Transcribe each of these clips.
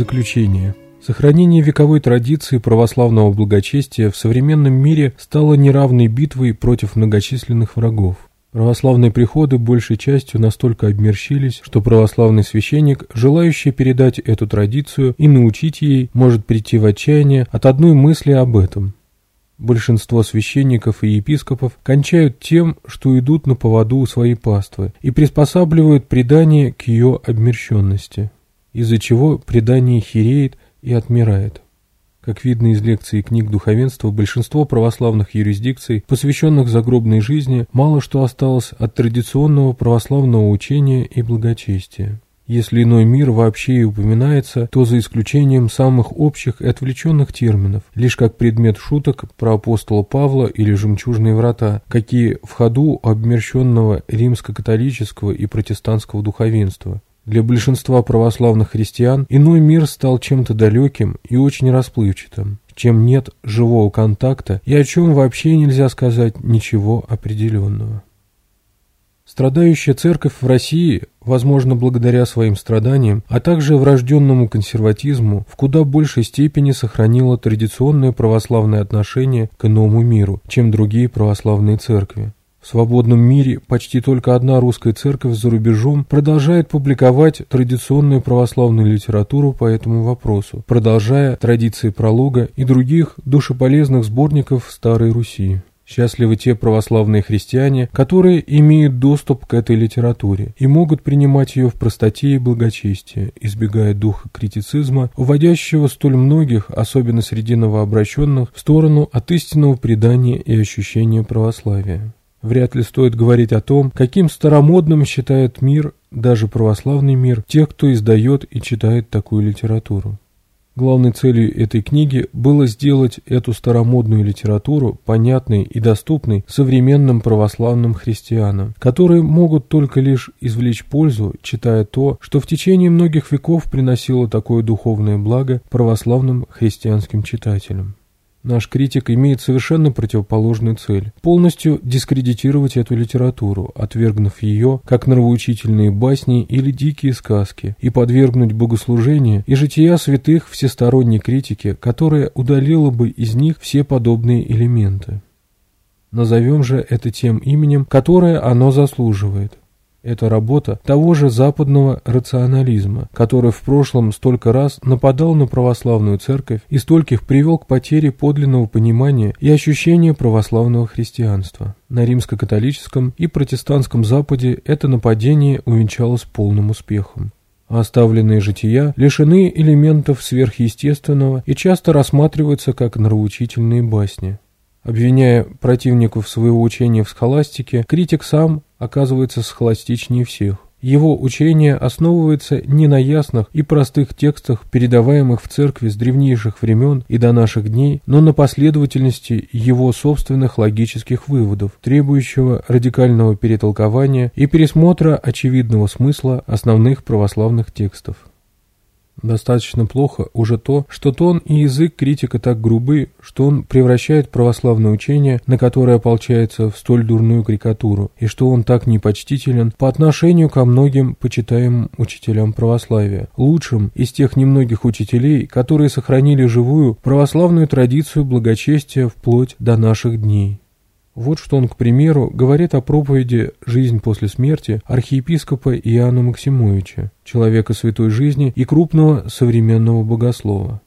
Заключение. Сохранение вековой традиции православного благочестия в современном мире стало неравной битвой против многочисленных врагов. Православные приходы большей частью настолько обмерщились, что православный священник, желающий передать эту традицию и научить ей, может прийти в отчаяние от одной мысли об этом. Большинство священников и епископов кончают тем, что идут на поводу у своей паствы и приспосабливают предание к ее обмерщенности из-за чего предание хереет и отмирает. Как видно из лекций и книг духовенства, большинство православных юрисдикций, посвященных загробной жизни, мало что осталось от традиционного православного учения и благочестия. Если иной мир вообще и упоминается, то за исключением самых общих и отвлеченных терминов, лишь как предмет шуток про апостола Павла или «Жемчужные врата», какие в ходу обмерщенного римско-католического и протестантского духовенства – для большинства православных христиан иной мир стал чем-то далеким и очень расплывчатым, чем нет живого контакта и о чем вообще нельзя сказать ничего определенного. Страдающая церковь в России, возможно, благодаря своим страданиям, а также врожденному консерватизму, в куда большей степени сохранила традиционное православное отношение к иному миру, чем другие православные церкви. В свободном мире почти только одна русская церковь за рубежом продолжает публиковать традиционную православную литературу по этому вопросу, продолжая традиции пролога и других душеполезных сборников Старой Руси. Счастливы те православные христиане, которые имеют доступ к этой литературе и могут принимать ее в простоте и благочестии, избегая духа критицизма, уводящего столь многих, особенно среди новообращенных, в сторону от истинного предания и ощущения православия. Вряд ли стоит говорить о том, каким старомодным считает мир, даже православный мир, тех, кто издает и читает такую литературу. Главной целью этой книги было сделать эту старомодную литературу понятной и доступной современным православным христианам, которые могут только лишь извлечь пользу, читая то, что в течение многих веков приносило такое духовное благо православным христианским читателям. Наш критик имеет совершенно противоположную цель – полностью дискредитировать эту литературу, отвергнув ее как нравоучительные басни или дикие сказки, и подвергнуть богослужения и жития святых всесторонней критике, которая удалила бы из них все подобные элементы. Назовем же это тем именем, которое оно заслуживает – это работа того же западного рационализма, который в прошлом столько раз нападал на православную церковь и стольких привел к потере подлинного понимания и ощущения православного христианства. На римско-католическом и протестантском Западе это нападение увенчалось полным успехом. Оставленные жития лишены элементов сверхъестественного и часто рассматриваются как нравоучительные басни. Обвиняя противников своего учения в схоластике, критик сам оказывается схоластичнее всех. Его учение основывается не на ясных и простых текстах, передаваемых в церкви с древнейших времен и до наших дней, но на последовательности его собственных логических выводов, требующего радикального перетолкования и пересмотра очевидного смысла основных православных текстов. Достаточно плохо уже то, что тон и язык критика так грубы, что он превращает православное учение, на которое ополчается, в столь дурную карикатуру, и что он так непочтителен по отношению ко многим почитаемым учителям православия, лучшим из тех немногих учителей, которые сохранили живую православную традицию благочестия вплоть до наших дней. Вот что он, к примеру, говорит о проповеди «Жизнь после смерти» архиепископа Иоанна Максимовича, человека святой жизни и крупного современного богослова.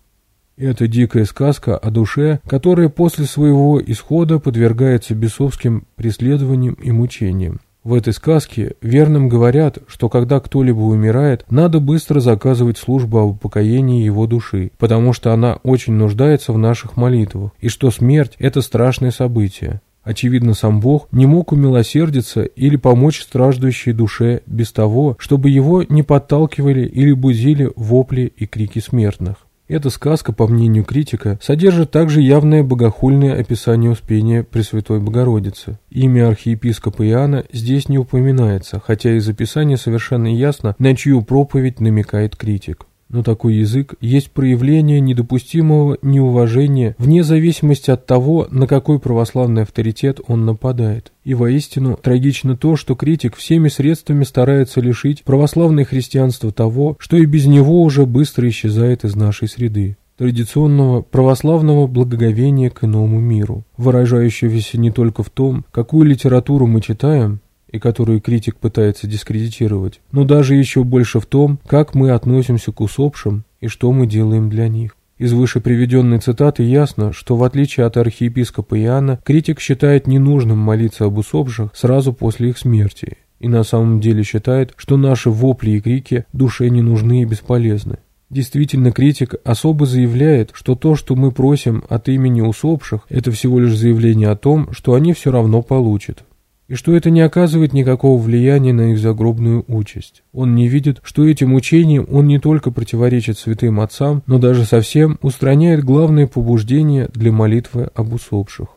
Это дикая сказка о душе, которая после своего исхода подвергается бесовским преследованиям и мучениям. В этой сказке верным говорят, что когда кто-либо умирает, надо быстро заказывать службу об упокоении его души, потому что она очень нуждается в наших молитвах, и что смерть – это страшное событие. Очевидно, сам Бог не мог умилосердиться или помочь страждущей душе без того, чтобы его не подталкивали или бузили вопли и крики смертных. Эта сказка, по мнению критика, содержит также явное богохульное описание Успения Пресвятой Богородицы. Имя архиепископа Иоанна здесь не упоминается, хотя из описания совершенно ясно, на чью проповедь намекает критик. Но такой язык есть проявление недопустимого неуважения вне зависимости от того, на какой православный авторитет он нападает. И воистину трагично то, что критик всеми средствами старается лишить православное христианство того, что и без него уже быстро исчезает из нашей среды традиционного православного благоговения к иному миру, выражающегося не только в том, какую литературу мы читаем, и которую критик пытается дискредитировать, но даже еще больше в том, как мы относимся к усопшим и что мы делаем для них. Из выше приведенной цитаты ясно, что в отличие от архиепископа Иоанна, критик считает ненужным молиться об усопших сразу после их смерти, и на самом деле считает, что наши вопли и крики душе не нужны и бесполезны. Действительно, критик особо заявляет, что то, что мы просим от имени усопших, это всего лишь заявление о том, что они все равно получат и что это не оказывает никакого влияния на их загробную участь. Он не видит, что этим учением он не только противоречит святым отцам, но даже совсем устраняет главное побуждение для молитвы об усопших.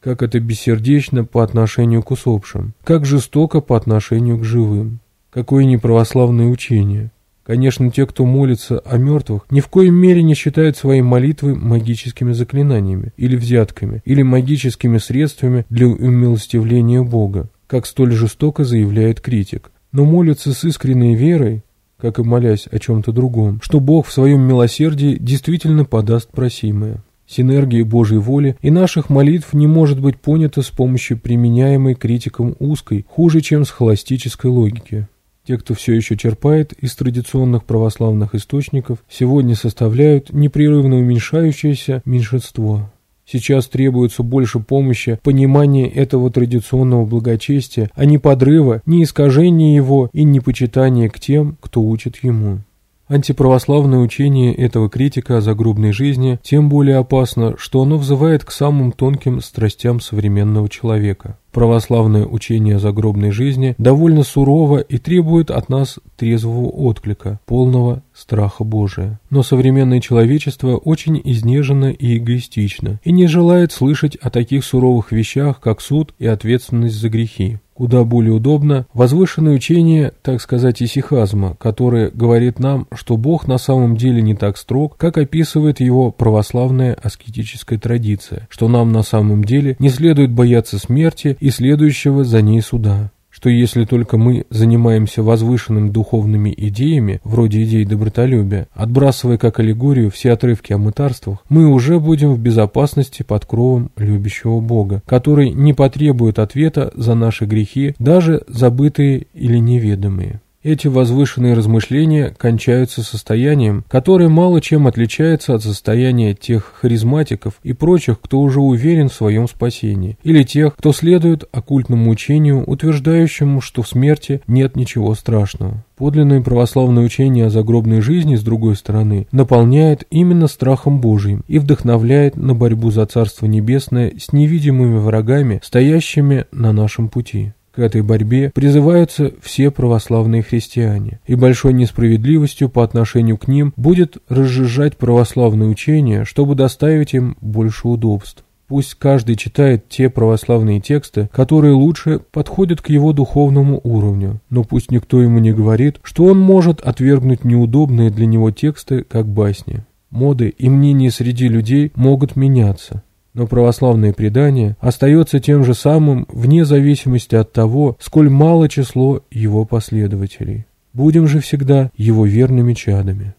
Как это бессердечно по отношению к усопшим, как жестоко по отношению к живым. Какое неправославное учение. Конечно, те, кто молится о мертвых, ни в коем мере не считают свои молитвы магическими заклинаниями или взятками, или магическими средствами для умилостивления Бога, как столь жестоко заявляет критик. Но молятся с искренней верой, как и молясь о чем-то другом, что Бог в своем милосердии действительно подаст просимое. Синергия Божьей воли и наших молитв не может быть понята с помощью применяемой критиком узкой, хуже, чем с холостической логики. Те, кто все еще черпает из традиционных православных источников, сегодня составляют непрерывно уменьшающееся меньшинство. Сейчас требуется больше помощи, понимания этого традиционного благочестия, а не подрыва, не искажения его и не почитания к тем, кто учит ему. Антиправославное учение этого критика о загробной жизни тем более опасно, что оно взывает к самым тонким страстям современного человека. Православное учение о загробной жизни довольно сурово и требует от нас трезвого отклика, полного страха Божия. Но современное человечество очень изнежено и эгоистично и не желает слышать о таких суровых вещах, как суд и ответственность за грехи куда более удобно, возвышенное учение, так сказать, исихазма, которое говорит нам, что Бог на самом деле не так строг, как описывает его православная аскетическая традиция, что нам на самом деле не следует бояться смерти и следующего за ней суда что если только мы занимаемся возвышенными духовными идеями, вроде идей добротолюбия, отбрасывая как аллегорию все отрывки о мытарствах, мы уже будем в безопасности под кровом любящего Бога, который не потребует ответа за наши грехи, даже забытые или неведомые эти возвышенные размышления кончаются состоянием, которое мало чем отличается от состояния тех харизматиков и прочих, кто уже уверен в своем спасении, или тех, кто следует оккультному учению, утверждающему, что в смерти нет ничего страшного. Подлинное православное учение о загробной жизни, с другой стороны, наполняет именно страхом Божиим и вдохновляет на борьбу за Царство Небесное с невидимыми врагами, стоящими на нашем пути. К этой борьбе призываются все православные христиане, и большой несправедливостью по отношению к ним будет разжижать православное учение, чтобы доставить им больше удобств. Пусть каждый читает те православные тексты, которые лучше подходят к его духовному уровню, но пусть никто ему не говорит, что он может отвергнуть неудобные для него тексты, как басни. Моды и мнения среди людей могут меняться, но православные предания остается тем же самым вне зависимости от того, сколь мало число его последователей. Будем же всегда его верными чадами.